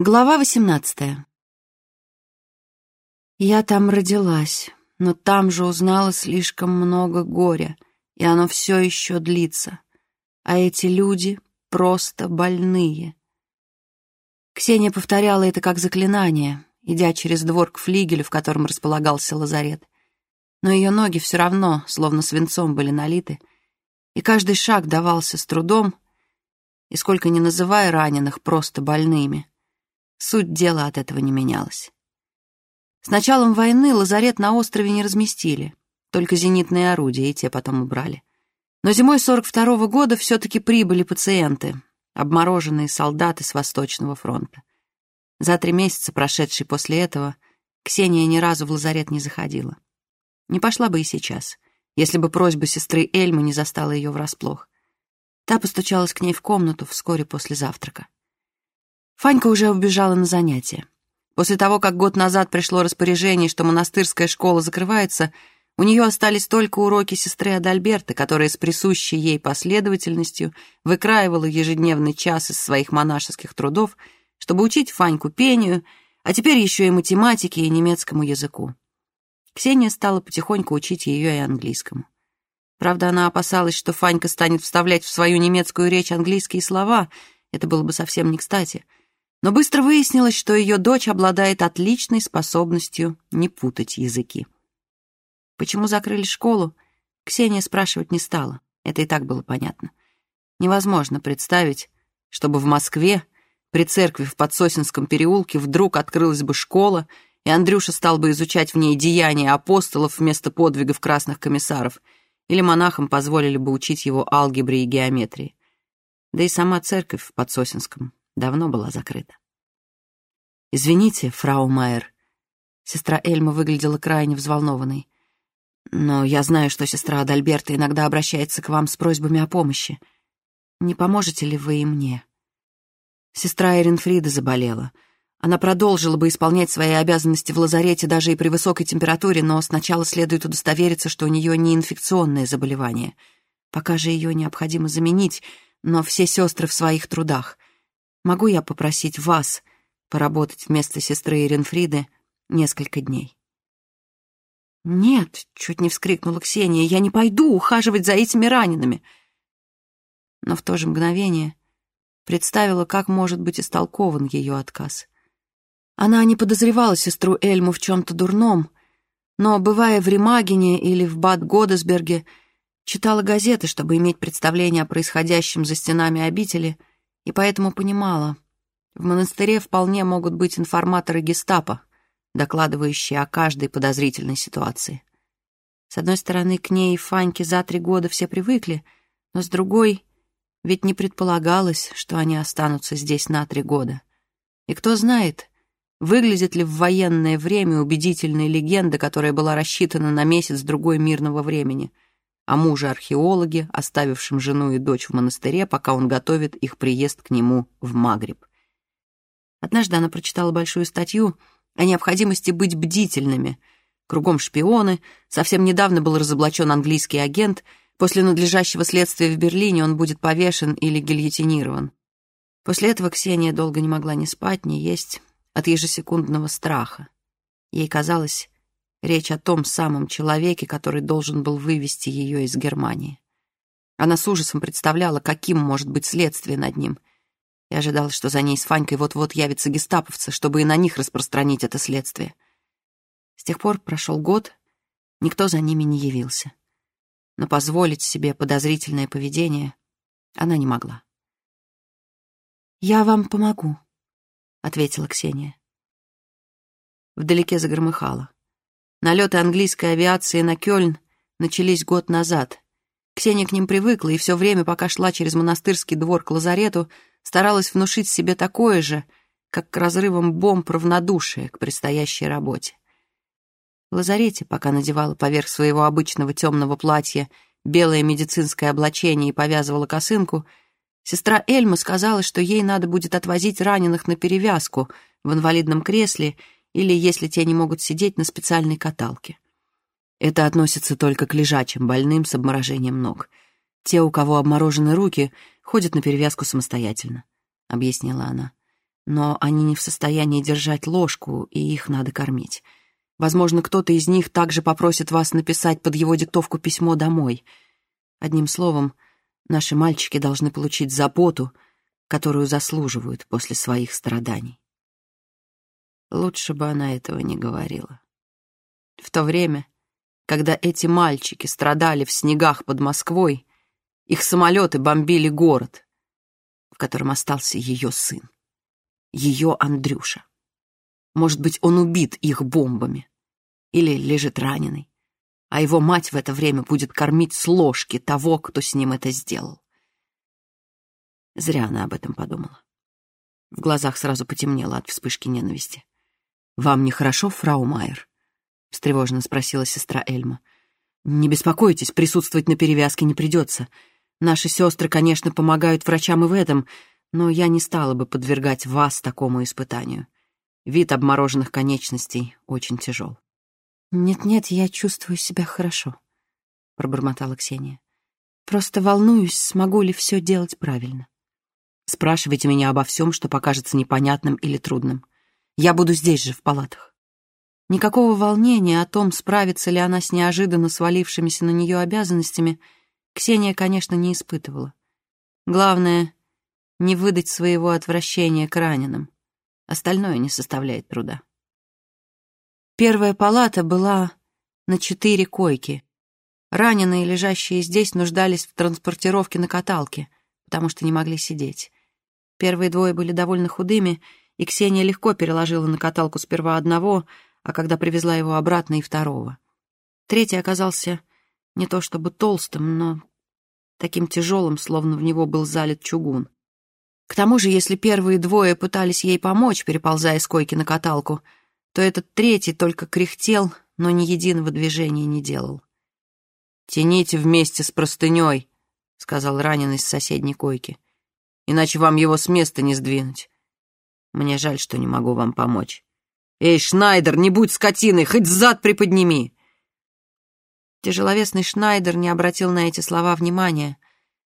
Глава восемнадцатая. Я там родилась, но там же узнала слишком много горя, и оно все еще длится. А эти люди просто больные. Ксения повторяла это как заклинание, идя через двор к флигелю, в котором располагался лазарет. Но ее ноги все равно, словно свинцом, были налиты, и каждый шаг давался с трудом, и сколько ни называя раненых просто больными — Суть дела от этого не менялась. С началом войны лазарет на острове не разместили, только зенитные орудия, и те потом убрали. Но зимой 42 -го года все-таки прибыли пациенты, обмороженные солдаты с Восточного фронта. За три месяца, прошедшие после этого, Ксения ни разу в лазарет не заходила. Не пошла бы и сейчас, если бы просьба сестры Эльмы не застала ее врасплох. Та постучалась к ней в комнату вскоре после завтрака. Фанька уже убежала на занятия. После того, как год назад пришло распоряжение, что монастырская школа закрывается, у нее остались только уроки сестры Адальберты, которая с присущей ей последовательностью выкраивала ежедневный час из своих монашеских трудов, чтобы учить Фаньку пению, а теперь еще и математике и немецкому языку. Ксения стала потихоньку учить ее и английскому. Правда, она опасалась, что Фанька станет вставлять в свою немецкую речь английские слова, это было бы совсем не кстати — но быстро выяснилось, что ее дочь обладает отличной способностью не путать языки. Почему закрыли школу, Ксения спрашивать не стала. Это и так было понятно. Невозможно представить, чтобы в Москве при церкви в Подсосинском переулке вдруг открылась бы школа, и Андрюша стал бы изучать в ней деяния апостолов вместо подвигов красных комиссаров, или монахам позволили бы учить его алгебре и геометрии. Да и сама церковь в Подсосинском давно была закрыта. «Извините, фрау Майер». Сестра Эльма выглядела крайне взволнованной. «Но я знаю, что сестра Адальберта иногда обращается к вам с просьбами о помощи. Не поможете ли вы и мне?» Сестра Эренфрида заболела. Она продолжила бы исполнять свои обязанности в лазарете даже и при высокой температуре, но сначала следует удостовериться, что у нее не инфекционное заболевание. Пока же ее необходимо заменить, но все сестры в своих трудах. Могу я попросить вас поработать вместо сестры Иренфриды несколько дней? «Нет», — чуть не вскрикнула Ксения, — «я не пойду ухаживать за этими ранеными». Но в то же мгновение представила, как может быть истолкован ее отказ. Она не подозревала сестру Эльму в чем-то дурном, но, бывая в Ремагене или в Бад-Годесберге, читала газеты, чтобы иметь представление о происходящем за стенами обители — и поэтому понимала, в монастыре вполне могут быть информаторы гестапо, докладывающие о каждой подозрительной ситуации. С одной стороны, к ней и Фаньке за три года все привыкли, но с другой, ведь не предполагалось, что они останутся здесь на три года. И кто знает, выглядит ли в военное время убедительная легенда, которая была рассчитана на месяц-другой мирного времени — о муже-археологе, оставившем жену и дочь в монастыре, пока он готовит их приезд к нему в Магриб. Однажды она прочитала большую статью о необходимости быть бдительными. Кругом шпионы, совсем недавно был разоблачен английский агент, после надлежащего следствия в Берлине он будет повешен или гильотинирован. После этого Ксения долго не могла ни спать, ни есть от ежесекундного страха. Ей казалось, Речь о том самом человеке, который должен был вывести ее из Германии. Она с ужасом представляла, каким может быть следствие над ним. И ожидала, что за ней с Фанькой вот-вот явятся гестаповцы, чтобы и на них распространить это следствие. С тех пор прошел год, никто за ними не явился. Но позволить себе подозрительное поведение она не могла. «Я вам помогу», — ответила Ксения. Вдалеке загромыхало. Налеты английской авиации на Кёльн начались год назад. Ксения к ним привыкла и все время, пока шла через монастырский двор к лазарету, старалась внушить себе такое же, как к разрывам бомб равнодушие к предстоящей работе. В лазарете, пока надевала поверх своего обычного темного платья белое медицинское облачение и повязывала косынку, сестра Эльма сказала, что ей надо будет отвозить раненых на перевязку в инвалидном кресле или, если те не могут сидеть, на специальной каталке. Это относится только к лежачим больным с обморожением ног. Те, у кого обморожены руки, ходят на перевязку самостоятельно, — объяснила она. Но они не в состоянии держать ложку, и их надо кормить. Возможно, кто-то из них также попросит вас написать под его диктовку письмо домой. Одним словом, наши мальчики должны получить заботу, которую заслуживают после своих страданий. Лучше бы она этого не говорила. В то время, когда эти мальчики страдали в снегах под Москвой, их самолеты бомбили город, в котором остался ее сын, ее Андрюша. Может быть, он убит их бомбами или лежит раненый, а его мать в это время будет кормить с ложки того, кто с ним это сделал. Зря она об этом подумала. В глазах сразу потемнело от вспышки ненависти. «Вам нехорошо, фрау Майер?» — встревоженно спросила сестра Эльма. «Не беспокойтесь, присутствовать на перевязке не придется. Наши сестры, конечно, помогают врачам и в этом, но я не стала бы подвергать вас такому испытанию. Вид обмороженных конечностей очень тяжел». «Нет-нет, я чувствую себя хорошо», — пробормотала Ксения. «Просто волнуюсь, смогу ли все делать правильно». «Спрашивайте меня обо всем, что покажется непонятным или трудным. Я буду здесь же, в палатах. Никакого волнения о том, справится ли она с неожиданно свалившимися на нее обязанностями, Ксения, конечно, не испытывала. Главное — не выдать своего отвращения к раненым. Остальное не составляет труда. Первая палата была на четыре койки. Раненые, лежащие здесь, нуждались в транспортировке на каталке, потому что не могли сидеть. Первые двое были довольно худыми — и Ксения легко переложила на каталку сперва одного, а когда привезла его обратно и второго. Третий оказался не то чтобы толстым, но таким тяжелым, словно в него был залит чугун. К тому же, если первые двое пытались ей помочь, переползая с койки на каталку, то этот третий только кряхтел, но ни единого движения не делал. «Тяните вместе с простыней», — сказал раненый с соседней койки, «иначе вам его с места не сдвинуть. Мне жаль, что не могу вам помочь. Эй, Шнайдер, не будь скотиной, хоть зад приподними!» Тяжеловесный Шнайдер не обратил на эти слова внимания,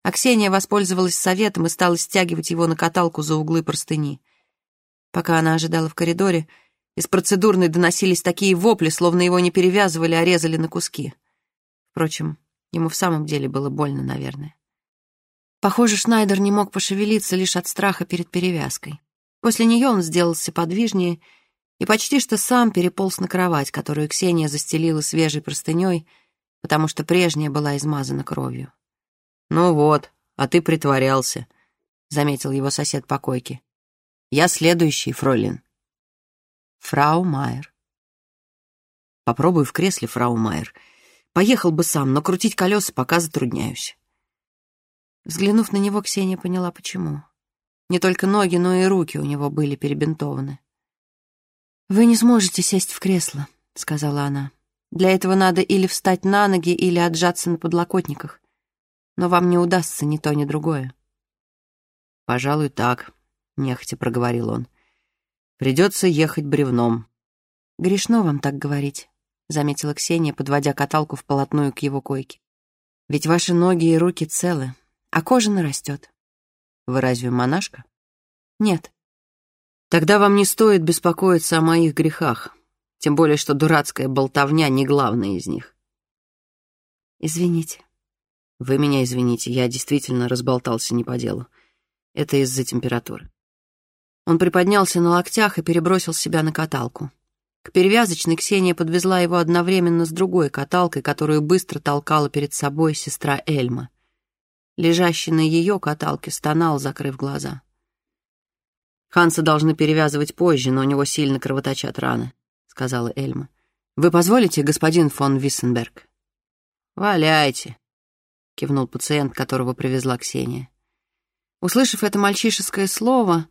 а Ксения воспользовалась советом и стала стягивать его на каталку за углы простыни. Пока она ожидала в коридоре, из процедурной доносились такие вопли, словно его не перевязывали, а резали на куски. Впрочем, ему в самом деле было больно, наверное. Похоже, Шнайдер не мог пошевелиться лишь от страха перед перевязкой. После нее он сделался подвижнее и почти что сам переполз на кровать, которую Ксения застелила свежей простыней, потому что прежняя была измазана кровью. «Ну вот, а ты притворялся», — заметил его сосед по койке. «Я следующий, фройлен». «Фрау Майер». «Попробуй в кресле, фрау Майер. Поехал бы сам, но крутить колеса пока затрудняюсь». Взглянув на него, Ксения поняла, почему. Не только ноги, но и руки у него были перебинтованы. «Вы не сможете сесть в кресло», — сказала она. «Для этого надо или встать на ноги, или отжаться на подлокотниках. Но вам не удастся ни то, ни другое». «Пожалуй, так», — нехотя проговорил он. «Придется ехать бревном». «Грешно вам так говорить», — заметила Ксения, подводя каталку в полотную к его койке. «Ведь ваши ноги и руки целы, а кожа нарастет. Вы разве монашка? Нет. Тогда вам не стоит беспокоиться о моих грехах, тем более что дурацкая болтовня не главная из них. Извините. Вы меня извините, я действительно разболтался не по делу. Это из-за температуры. Он приподнялся на локтях и перебросил себя на каталку. К перевязочной Ксения подвезла его одновременно с другой каталкой, которую быстро толкала перед собой сестра Эльма. Лежащий на ее каталке стонал, закрыв глаза. «Ханса должны перевязывать позже, но у него сильно кровоточат раны», — сказала Эльма. «Вы позволите, господин фон Виссенберг?» «Валяйте», — кивнул пациент, которого привезла Ксения. Услышав это мальчишеское слово,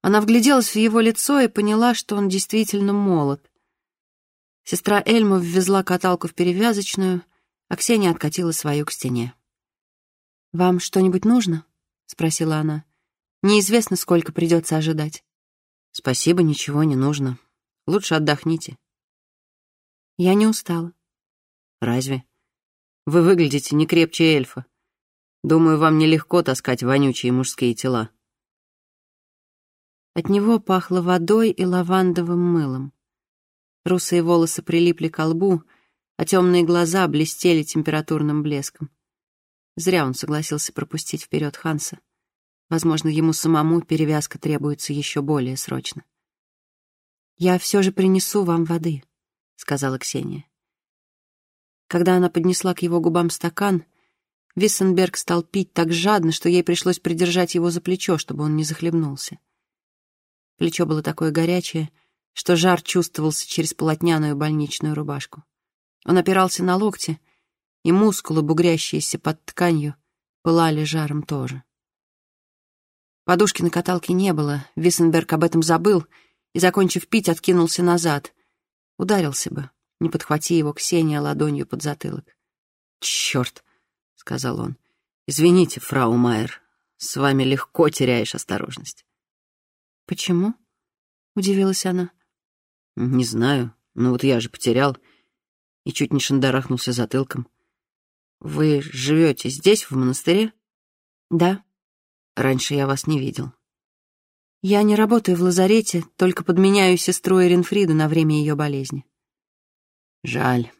она вгляделась в его лицо и поняла, что он действительно молод. Сестра Эльма ввезла каталку в перевязочную, а Ксения откатила свою к стене. «Вам что-нибудь нужно?» — спросила она. «Неизвестно, сколько придется ожидать». «Спасибо, ничего не нужно. Лучше отдохните». «Я не устала». «Разве? Вы выглядите не крепче эльфа. Думаю, вам нелегко таскать вонючие мужские тела». От него пахло водой и лавандовым мылом. Русые волосы прилипли к лбу, а темные глаза блестели температурным блеском. Зря он согласился пропустить вперед Ханса. Возможно, ему самому перевязка требуется еще более срочно. «Я все же принесу вам воды», — сказала Ксения. Когда она поднесла к его губам стакан, Виссенберг стал пить так жадно, что ей пришлось придержать его за плечо, чтобы он не захлебнулся. Плечо было такое горячее, что жар чувствовался через полотняную больничную рубашку. Он опирался на локти, и мускулы, бугрящиеся под тканью, пылали жаром тоже. Подушки на каталке не было, Виссенберг об этом забыл и, закончив пить, откинулся назад. Ударился бы, не подхвати его Ксения ладонью под затылок. «Черт!» — сказал он. «Извините, фрау Майер, с вами легко теряешь осторожность». «Почему?» — удивилась она. «Не знаю, но вот я же потерял и чуть не шандарахнулся затылком. Вы живете здесь, в монастыре?» «Да». «Раньше я вас не видел». «Я не работаю в лазарете, только подменяю сестру Эринфриду на время ее болезни». «Жаль.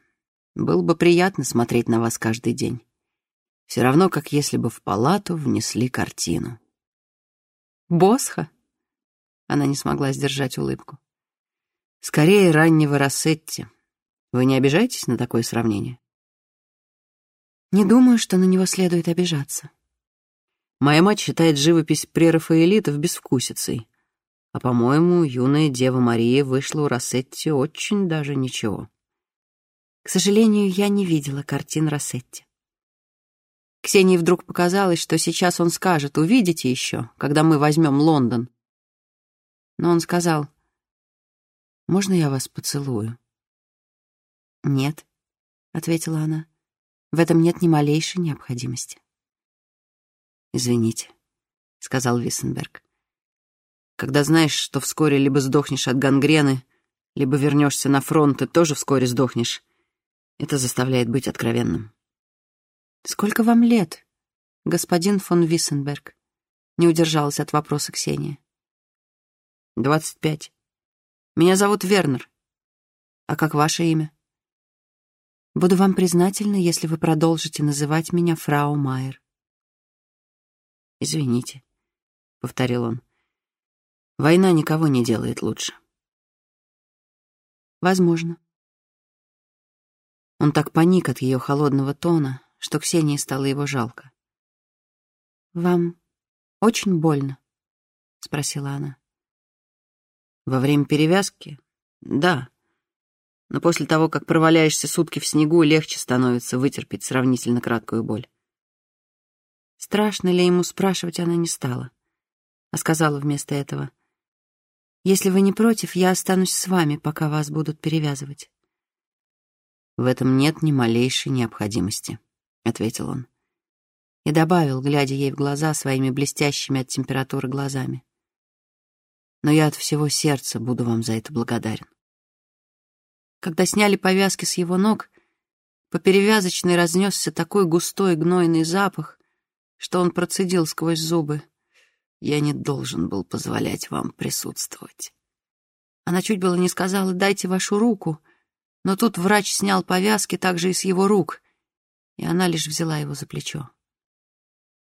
Было бы приятно смотреть на вас каждый день. Все равно, как если бы в палату внесли картину». «Босха?» Она не смогла сдержать улыбку. «Скорее раннего Рассетти. Вы не обижаетесь на такое сравнение?» «Не думаю, что на него следует обижаться». Моя мать считает живопись прерафаэлитов безвкусицей. А, по-моему, юная Дева Мария вышла у Рассетти очень даже ничего. К сожалению, я не видела картин Рассетти. Ксении вдруг показалось, что сейчас он скажет «Увидите еще, когда мы возьмем Лондон». Но он сказал, «Можно я вас поцелую?» «Нет», — ответила она, — «в этом нет ни малейшей необходимости». «Извините», — сказал Виссенберг. «Когда знаешь, что вскоре либо сдохнешь от гангрены, либо вернешься на фронт и тоже вскоре сдохнешь, это заставляет быть откровенным». «Сколько вам лет, господин фон Виссенберг?» — не удержалась от вопроса Ксения. «Двадцать пять. Меня зовут Вернер. А как ваше имя?» «Буду вам признательна, если вы продолжите называть меня фрау Майер». «Извините», — повторил он. «Война никого не делает лучше». «Возможно». Он так паник от ее холодного тона, что Ксении стало его жалко. «Вам очень больно?» — спросила она. Во время перевязки? Да. Но после того, как проваляешься сутки в снегу, легче становится вытерпеть сравнительно краткую боль. Страшно ли ему спрашивать она не стала, а сказала вместо этого, «Если вы не против, я останусь с вами, пока вас будут перевязывать». «В этом нет ни малейшей необходимости», — ответил он. И добавил, глядя ей в глаза своими блестящими от температуры глазами но я от всего сердца буду вам за это благодарен. Когда сняли повязки с его ног, по перевязочной разнесся такой густой гнойный запах, что он процедил сквозь зубы. Я не должен был позволять вам присутствовать. Она чуть было не сказала «дайте вашу руку», но тут врач снял повязки также и с его рук, и она лишь взяла его за плечо.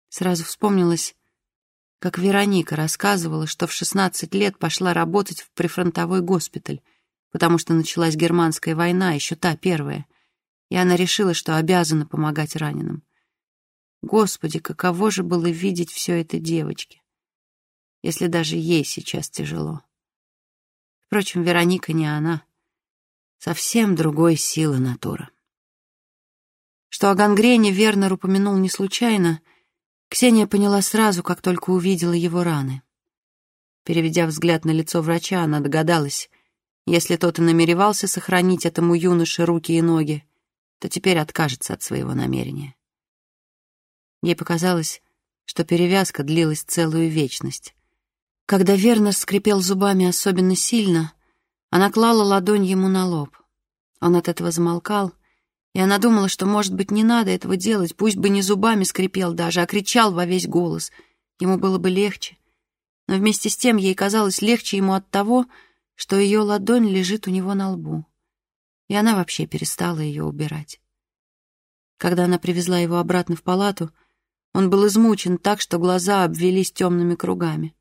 Сразу вспомнилось, как Вероника рассказывала, что в 16 лет пошла работать в прифронтовой госпиталь, потому что началась германская война, еще та первая, и она решила, что обязана помогать раненым. Господи, каково же было видеть все это девочке, если даже ей сейчас тяжело. Впрочем, Вероника не она, совсем другой силы натура. Что о гангрене Вернер упомянул не случайно — Ксения поняла сразу, как только увидела его раны. Переведя взгляд на лицо врача, она догадалась, если тот и намеревался сохранить этому юноше руки и ноги, то теперь откажется от своего намерения. Ей показалось, что перевязка длилась целую вечность. Когда Вернер скрипел зубами особенно сильно, она клала ладонь ему на лоб. Он от этого замолкал — и она думала, что, может быть, не надо этого делать, пусть бы не зубами скрипел даже, а кричал во весь голос. Ему было бы легче. но вместе с тем ей казалось легче ему от того, что ее ладонь лежит у него на лбу, и она вообще перестала ее убирать. Когда она привезла его обратно в палату, он был измучен так, что глаза обвелись темными кругами.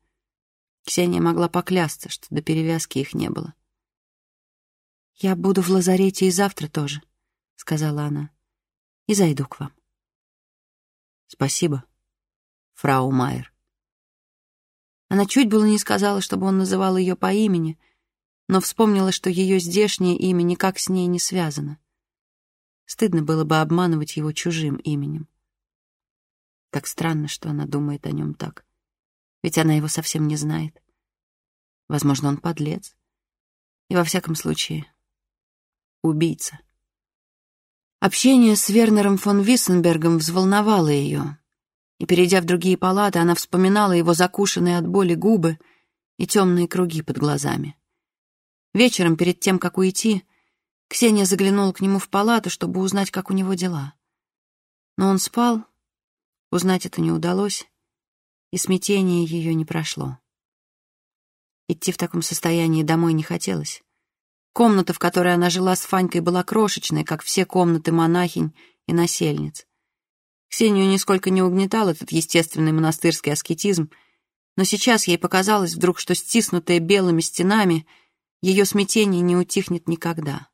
Ксения могла поклясться, что до перевязки их не было. «Я буду в лазарете и завтра тоже», — сказала она, — «и зайду к вам». «Спасибо, фрау Майер». Она чуть было не сказала, чтобы он называл ее по имени, но вспомнила, что ее здешнее имя никак с ней не связано. Стыдно было бы обманывать его чужим именем. Как странно, что она думает о нем так. Ведь она его совсем не знает. Возможно, он подлец. И во всяком случае, убийца. Общение с Вернером фон Виссенбергом взволновало ее, и, перейдя в другие палаты, она вспоминала его закушенные от боли губы и темные круги под глазами. Вечером, перед тем, как уйти, Ксения заглянула к нему в палату, чтобы узнать, как у него дела. Но он спал, узнать это не удалось, и смятение ее не прошло. Идти в таком состоянии домой не хотелось. Комната, в которой она жила с Фанькой, была крошечной, как все комнаты монахинь и насельниц. Ксению нисколько не угнетал этот естественный монастырский аскетизм, но сейчас ей показалось вдруг, что стиснутая белыми стенами, ее смятение не утихнет никогда.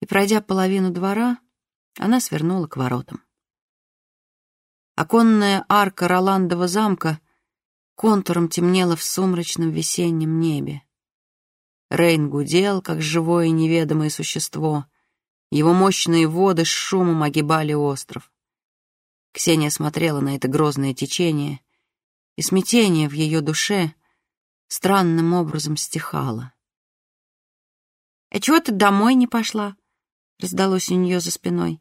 И, пройдя половину двора, она свернула к воротам. Оконная арка Роландова замка контуром темнела в сумрачном весеннем небе. Рейн гудел, как живое неведомое существо. Его мощные воды с шумом огибали остров. Ксения смотрела на это грозное течение, и смятение в ее душе странным образом стихало. «А чего ты домой не пошла?» — раздалось у нее за спиной.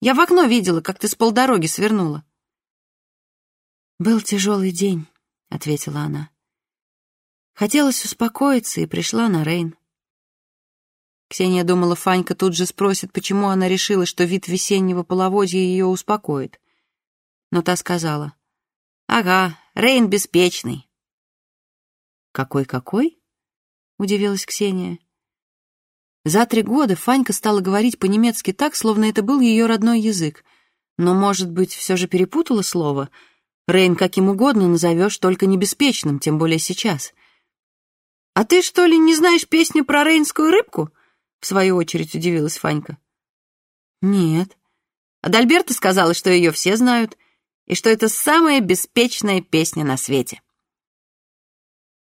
«Я в окно видела, как ты с полдороги свернула». «Был тяжелый день», — ответила она. Хотелось успокоиться и пришла на Рейн. Ксения думала, Фанька тут же спросит, почему она решила, что вид весеннего половодья ее успокоит. Но та сказала, «Ага, Рейн беспечный». «Какой-какой?» — удивилась Ксения. За три года Фанька стала говорить по-немецки так, словно это был ее родной язык. Но, может быть, все же перепутала слово? Рейн каким угодно назовешь, только не беспечным, тем более сейчас — «А ты, что ли, не знаешь песню про рейнскую рыбку?» В свою очередь удивилась Фанька. «Нет». Адальберта сказала, что ее все знают, и что это самая беспечная песня на свете.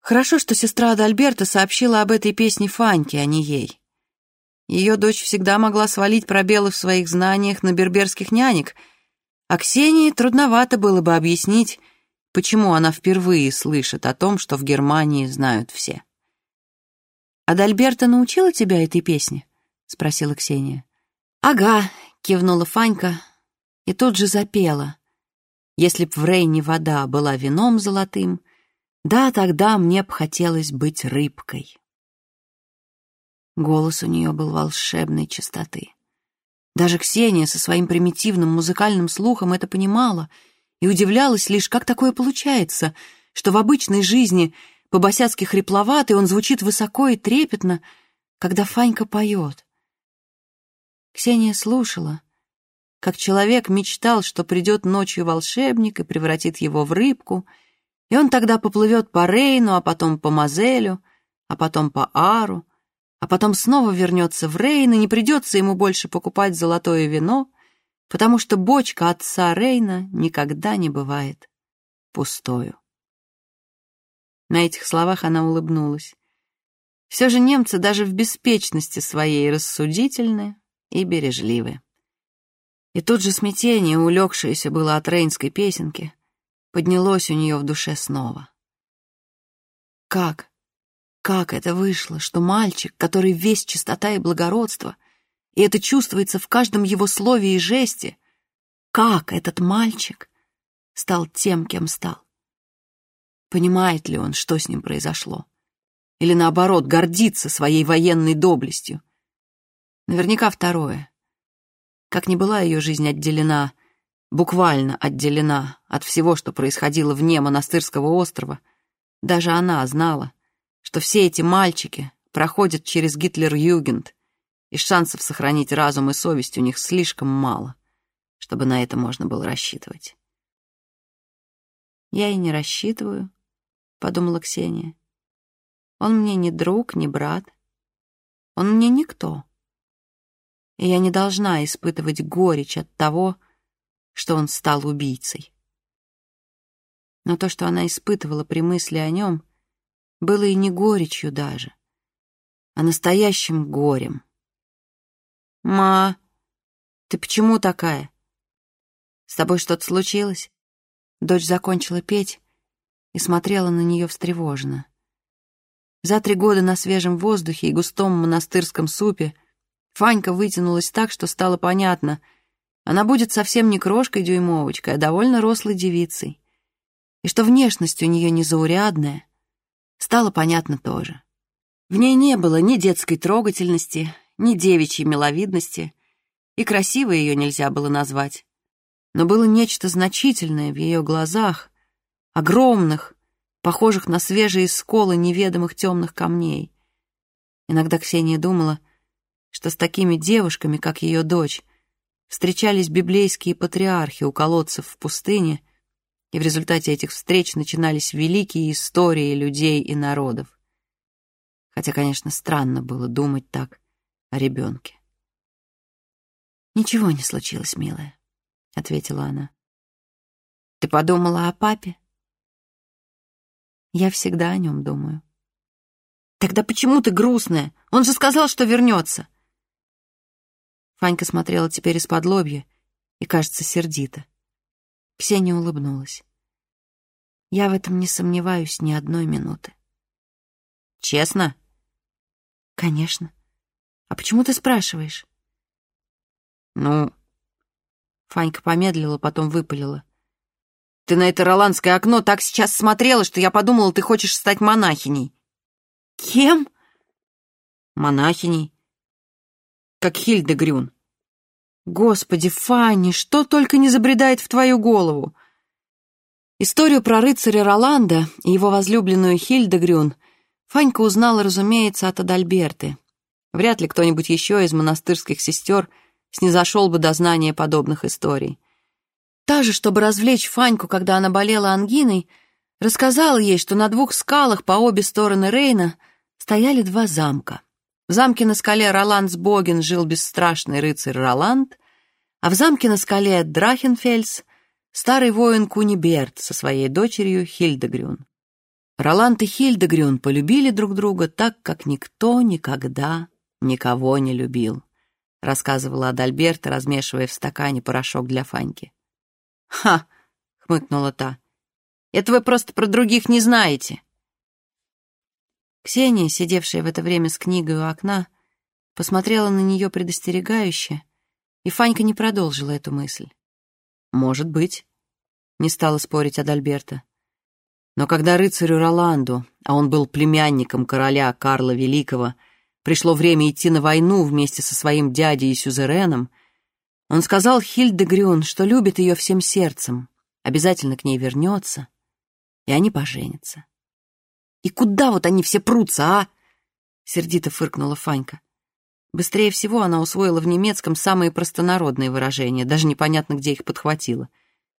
Хорошо, что сестра Адальберта сообщила об этой песне Фаньке, а не ей. Ее дочь всегда могла свалить пробелы в своих знаниях на берберских нянек, а Ксении трудновато было бы объяснить, почему она впервые слышит о том, что в Германии знают все. «Адальберта научила тебя этой песне?» — спросила Ксения. «Ага», — кивнула Фанька и тут же запела. «Если б в Рейне вода была вином золотым, да, тогда мне б хотелось быть рыбкой». Голос у нее был волшебной чистоты. Даже Ксения со своим примитивным музыкальным слухом это понимала и удивлялась лишь, как такое получается, что в обычной жизни — по-босяцки хрипловатый, он звучит высоко и трепетно, когда Фанька поет. Ксения слушала, как человек мечтал, что придет ночью волшебник и превратит его в рыбку, и он тогда поплывет по Рейну, а потом по Мазелю, а потом по Ару, а потом снова вернется в Рейн, и не придется ему больше покупать золотое вино, потому что бочка отца Рейна никогда не бывает пустою. На этих словах она улыбнулась. Все же немцы даже в беспечности своей рассудительны и бережливы. И тут же смятение, улегшееся было от рейнской песенки, поднялось у нее в душе снова. Как? Как это вышло, что мальчик, который весь чистота и благородство, и это чувствуется в каждом его слове и жесте, как этот мальчик стал тем, кем стал? Понимает ли он, что с ним произошло? Или, наоборот, гордится своей военной доблестью? Наверняка второе. Как ни была ее жизнь отделена, буквально отделена от всего, что происходило вне монастырского острова, Даже она знала, что все эти мальчики проходят через Гитлер-Югент, и шансов сохранить разум и совесть у них слишком мало, чтобы на это можно было рассчитывать. «Я и не рассчитываю», — подумала Ксения. «Он мне не друг, не брат. Он мне никто. И я не должна испытывать горечь от того, что он стал убийцей». Но то, что она испытывала при мысли о нем, было и не горечью даже, а настоящим горем. «Ма, ты почему такая? С тобой что-то случилось?» Дочь закончила петь и смотрела на нее встревоженно. За три года на свежем воздухе и густом монастырском супе Фанька вытянулась так, что стало понятно, она будет совсем не крошкой-дюймовочкой, а довольно рослой девицей. И что внешность у нее незаурядная, стало понятно тоже. В ней не было ни детской трогательности, ни девичьей миловидности, и красивой ее нельзя было назвать. Но было нечто значительное в ее глазах, огромных, похожих на свежие сколы неведомых темных камней. Иногда Ксения думала, что с такими девушками, как ее дочь, встречались библейские патриархи у колодцев в пустыне, и в результате этих встреч начинались великие истории людей и народов. Хотя, конечно, странно было думать так о ребенке. «Ничего не случилось, милая», — ответила она. «Ты подумала о папе?» «Я всегда о нем думаю». «Тогда почему ты грустная? Он же сказал, что вернется!» Фанька смотрела теперь из-под лобья и, кажется, сердито. Ксения улыбнулась. «Я в этом не сомневаюсь ни одной минуты». «Честно?» «Конечно. А почему ты спрашиваешь?» «Ну...» Фанька помедлила, потом выпалила. «Ты на это роландское окно так сейчас смотрела, что я подумала, ты хочешь стать монахиней». «Кем?» «Монахиней. Как Хильда Грюн». «Господи, Фанни, что только не забредает в твою голову!» Историю про рыцаря Роланда и его возлюбленную Хильдегрюн Фанька узнала, разумеется, от Адальберты. Вряд ли кто-нибудь еще из монастырских сестер снизошел бы до знания подобных историй. Та же, чтобы развлечь Фаньку, когда она болела ангиной, рассказала ей, что на двух скалах по обе стороны Рейна стояли два замка. В замке на скале Роландсбоген жил бесстрашный рыцарь Роланд, а в замке на скале Драхенфельс старый воин Куниберт со своей дочерью Хильдегрюн. Роланд и Хильдегрюн полюбили друг друга так, как никто никогда никого не любил, рассказывала Адальберта, размешивая в стакане порошок для Фаньки. «Ха!» — хмыкнула та. «Это вы просто про других не знаете. Ксения, сидевшая в это время с книгой у окна, посмотрела на нее предостерегающе, и Фанька не продолжила эту мысль. «Может быть», — не стала спорить Адальберта. Но когда рыцарю Роланду, а он был племянником короля Карла Великого, пришло время идти на войну вместе со своим дядей и сюзереном, он сказал Хильде Грюн, что любит ее всем сердцем, обязательно к ней вернется, и они поженятся. И куда вот они все прутся, а?» Сердито фыркнула Фанька. Быстрее всего она усвоила в немецком самые простонародные выражения, даже непонятно, где их подхватила.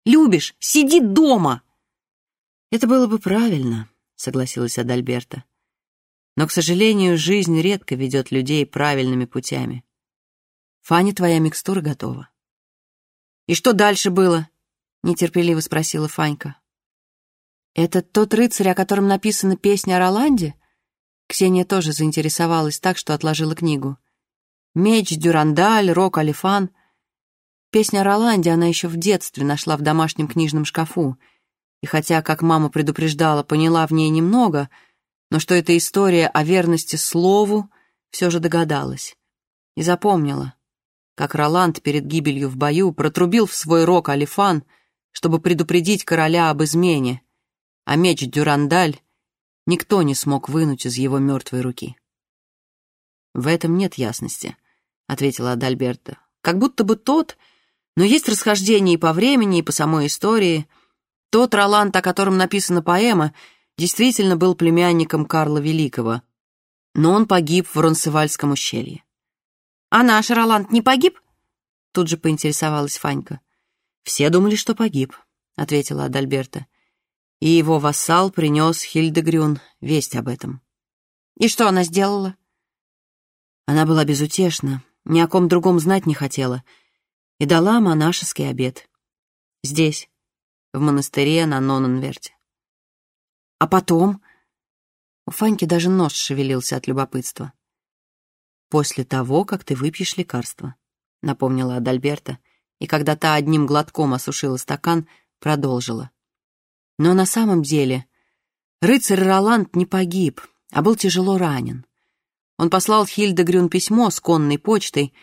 «Любишь? Сиди дома!» «Это было бы правильно», — согласилась Адальберта. «Но, к сожалению, жизнь редко ведет людей правильными путями. Фаня, твоя микстура готова». «И что дальше было?» — нетерпеливо спросила Фанька. «Это тот рыцарь, о котором написана песня о Роланде?» Ксения тоже заинтересовалась так, что отложила книгу. «Меч, дюрандаль, рок, алифан». Песня о Роланде она еще в детстве нашла в домашнем книжном шкафу. И хотя, как мама предупреждала, поняла в ней немного, но что это история о верности слову, все же догадалась. И запомнила, как Роланд перед гибелью в бою протрубил в свой рог алифан, чтобы предупредить короля об измене — а меч Дюрандаль никто не смог вынуть из его мертвой руки. «В этом нет ясности», — ответила Адальберта. «Как будто бы тот, но есть расхождение и по времени, и по самой истории. Тот Роланд, о котором написана поэма, действительно был племянником Карла Великого, но он погиб в Ронсевальском ущелье. «А наш Роланд не погиб?» Тут же поинтересовалась Фанька. «Все думали, что погиб», — ответила Адальберта. И его вассал принес Хильдегрюн весть об этом. «И что она сделала?» Она была безутешна, ни о ком другом знать не хотела, и дала монашеский обед. Здесь, в монастыре на Ноненверте. А потом? У Фаньки даже нос шевелился от любопытства. «После того, как ты выпьешь лекарство», — напомнила Адальберта, и когда та одним глотком осушила стакан, продолжила. Но на самом деле рыцарь Роланд не погиб, а был тяжело ранен. Он послал Хильдегрюн письмо с конной почтой,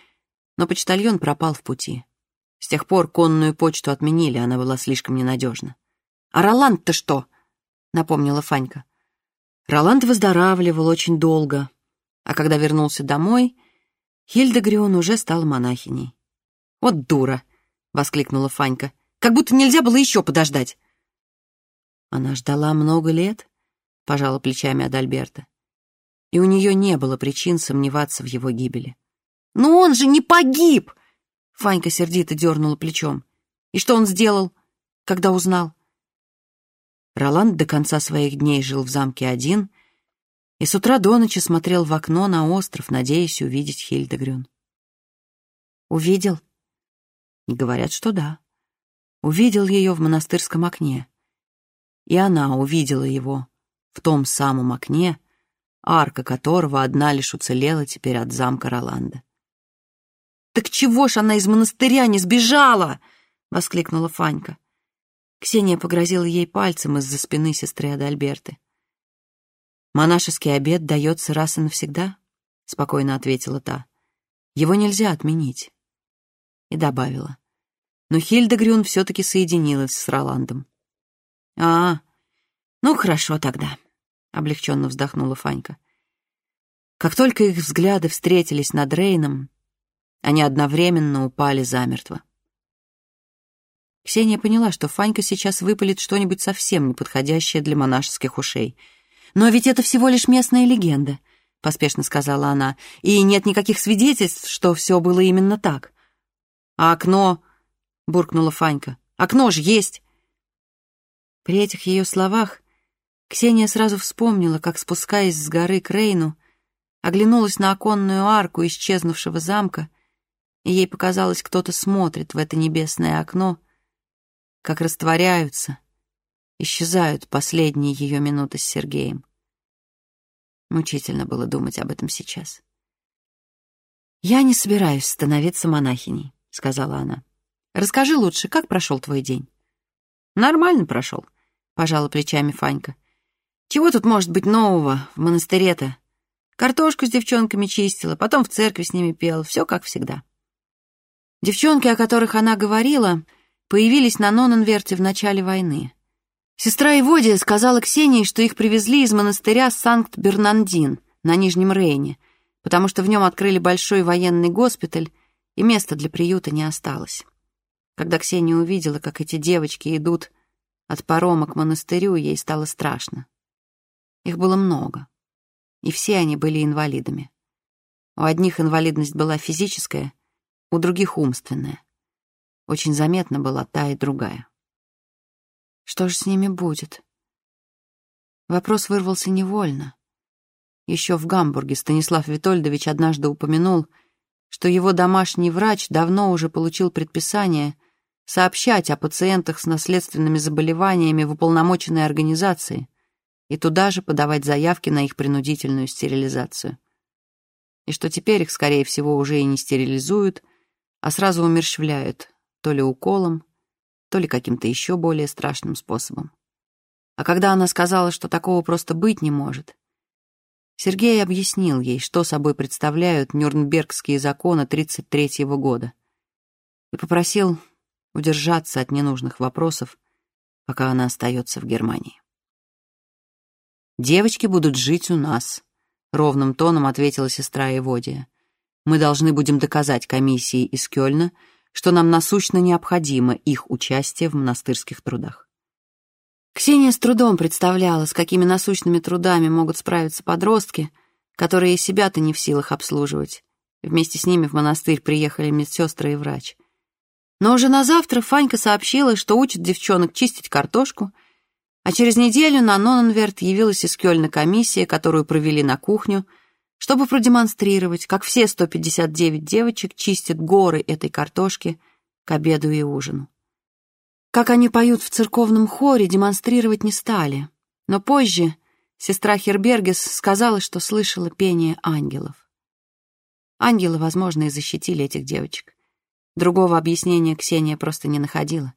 но почтальон пропал в пути. С тех пор конную почту отменили, она была слишком ненадежна. «А Роланд-то что?» — напомнила Фанька. Роланд выздоравливал очень долго, а когда вернулся домой, Хильдегрюн уже стала монахиней. «Вот дура!» — воскликнула Фанька. «Как будто нельзя было еще подождать!» Она ждала много лет, — пожала плечами Адальберта, и у нее не было причин сомневаться в его гибели. «Но он же не погиб!» Фанька сердито дернула плечом. «И что он сделал, когда узнал?» Роланд до конца своих дней жил в замке один и с утра до ночи смотрел в окно на остров, надеясь увидеть Хильдегрюн. «Увидел?» Говорят, что да. Увидел ее в монастырском окне. И она увидела его в том самом окне, арка которого одна лишь уцелела теперь от замка Роланда. «Так чего ж она из монастыря не сбежала?» — воскликнула Фанька. Ксения погрозила ей пальцем из-за спины сестры Адальберты. «Монашеский обед дается раз и навсегда», — спокойно ответила та. «Его нельзя отменить». И добавила. Но Хильдегрюн все-таки соединилась с Роландом. «А, ну хорошо тогда», — облегченно вздохнула Фанька. Как только их взгляды встретились над Рейном, они одновременно упали замертво. Ксения поняла, что Фанька сейчас выпалит что-нибудь совсем неподходящее для монашеских ушей. «Но ведь это всего лишь местная легенда», — поспешно сказала она, «и нет никаких свидетельств, что все было именно так». «А окно?» — буркнула Фанька. «Окно же есть!» При этих ее словах Ксения сразу вспомнила, как, спускаясь с горы к Рейну, оглянулась на оконную арку исчезнувшего замка и ей показалось, кто-то смотрит в это небесное окно, как растворяются, исчезают последние ее минуты с Сергеем. Мучительно было думать об этом сейчас. «Я не собираюсь становиться монахиней», — сказала она. «Расскажи лучше, как прошел твой день?» «Нормально прошел», — пожала плечами Фанька. «Чего тут может быть нового в монастыре-то? Картошку с девчонками чистила, потом в церкви с ними пела, все как всегда». Девчонки, о которых она говорила, появились на Ноненверте в начале войны. Сестра Иводия сказала Ксении, что их привезли из монастыря Санкт-Бернандин на Нижнем Рейне, потому что в нем открыли большой военный госпиталь, и места для приюта не осталось. Когда Ксения увидела, как эти девочки идут от парома к монастырю, ей стало страшно. Их было много, и все они были инвалидами. У одних инвалидность была физическая — у других умственная. Очень заметна была та и другая. Что же с ними будет? Вопрос вырвался невольно. Еще в Гамбурге Станислав Витольдович однажды упомянул, что его домашний врач давно уже получил предписание сообщать о пациентах с наследственными заболеваниями в уполномоченной организации и туда же подавать заявки на их принудительную стерилизацию. И что теперь их, скорее всего, уже и не стерилизуют — а сразу умерщвляют то ли уколом, то ли каким-то еще более страшным способом. А когда она сказала, что такого просто быть не может, Сергей объяснил ей, что собой представляют Нюрнбергские законы 1933 года, и попросил удержаться от ненужных вопросов, пока она остается в Германии. «Девочки будут жить у нас», — ровным тоном ответила сестра Еводия мы должны будем доказать комиссии из Кёльна, что нам насущно необходимо их участие в монастырских трудах. Ксения с трудом представляла, с какими насущными трудами могут справиться подростки, которые и себя-то не в силах обслуживать. Вместе с ними в монастырь приехали медсестры и врач. Но уже на завтра Фанька сообщила, что учит девчонок чистить картошку, а через неделю на Ноненверт явилась из Кёльна комиссия, которую провели на кухню, чтобы продемонстрировать, как все 159 девочек чистят горы этой картошки к обеду и ужину. Как они поют в церковном хоре, демонстрировать не стали, но позже сестра Хербергес сказала, что слышала пение ангелов. Ангелы, возможно, и защитили этих девочек. Другого объяснения Ксения просто не находила.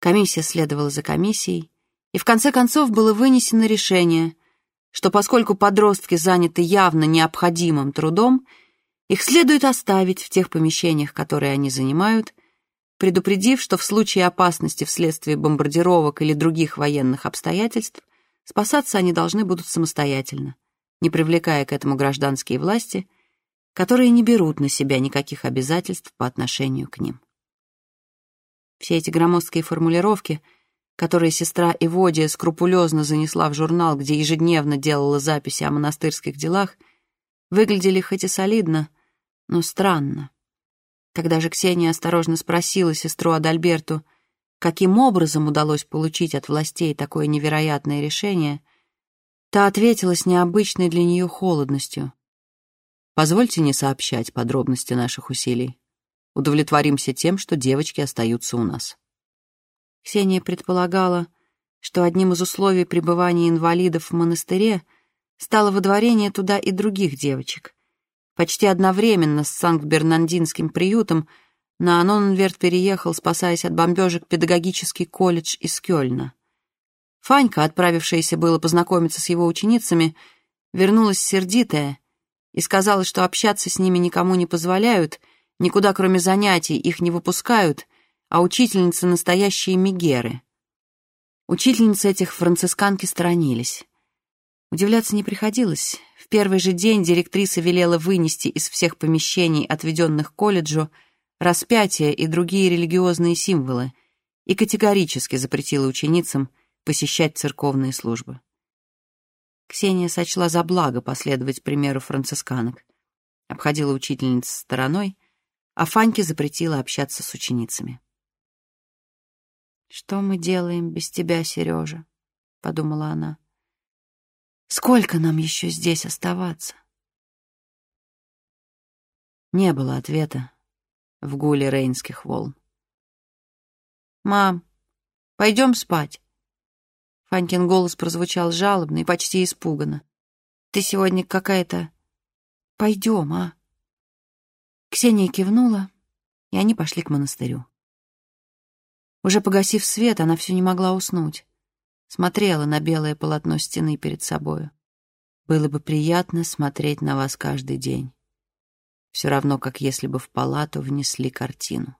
Комиссия следовала за комиссией, и в конце концов было вынесено решение, что поскольку подростки заняты явно необходимым трудом, их следует оставить в тех помещениях, которые они занимают, предупредив, что в случае опасности вследствие бомбардировок или других военных обстоятельств спасаться они должны будут самостоятельно, не привлекая к этому гражданские власти, которые не берут на себя никаких обязательств по отношению к ним. Все эти громоздкие формулировки, которые сестра Иводия скрупулезно занесла в журнал, где ежедневно делала записи о монастырских делах, выглядели хоть и солидно, но странно. Когда же Ксения осторожно спросила сестру Адальберту, каким образом удалось получить от властей такое невероятное решение, та ответила с необычной для нее холодностью. «Позвольте не сообщать подробности наших усилий. Удовлетворимся тем, что девочки остаются у нас». Ксения предполагала, что одним из условий пребывания инвалидов в монастыре стало выдворение туда и других девочек — Почти одновременно с Санкт-Бернандинским приютом на Анонверт переехал, спасаясь от бомбежек, педагогический колледж из Кёльна. Фанька, отправившаяся было познакомиться с его ученицами, вернулась сердитая и сказала, что общаться с ними никому не позволяют, никуда кроме занятий их не выпускают, а учительницы настоящие мигеры. Учительницы этих францисканки сторонились. Удивляться не приходилось. В первый же день директриса велела вынести из всех помещений, отведенных колледжу, распятия и другие религиозные символы и категорически запретила ученицам посещать церковные службы. Ксения сочла за благо последовать примеру францисканок. Обходила учительниц стороной, а Фаньке запретила общаться с ученицами. «Что мы делаем без тебя, Сережа?» — подумала она. Сколько нам еще здесь оставаться? Не было ответа в гуле рейнских волн. «Мам, пойдем спать?» Фанькин голос прозвучал жалобно и почти испуганно. «Ты сегодня какая-то... Пойдем, а?» Ксения кивнула, и они пошли к монастырю. Уже погасив свет, она все не могла уснуть смотрела на белое полотно стены перед собою. Было бы приятно смотреть на вас каждый день. Все равно, как если бы в палату внесли картину.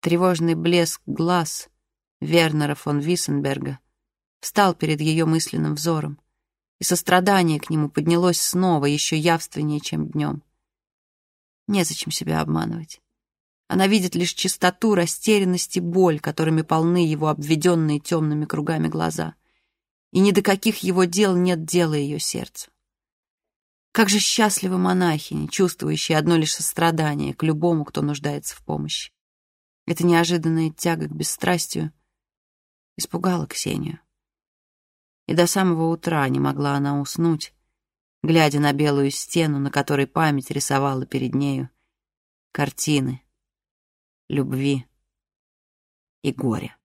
Тревожный блеск глаз Вернера фон Виссенберга встал перед ее мысленным взором, и сострадание к нему поднялось снова, еще явственнее, чем днем. Незачем себя обманывать. Она видит лишь чистоту, растерянность и боль, которыми полны его обведенные темными кругами глаза. И ни до каких его дел нет дела ее сердцу. Как же счастливы монахини, чувствующие одно лишь сострадание к любому, кто нуждается в помощи. Эта неожиданная тяга к бесстрастию испугала Ксению. И до самого утра не могла она уснуть, глядя на белую стену, на которой память рисовала перед нею картины, любви и горя.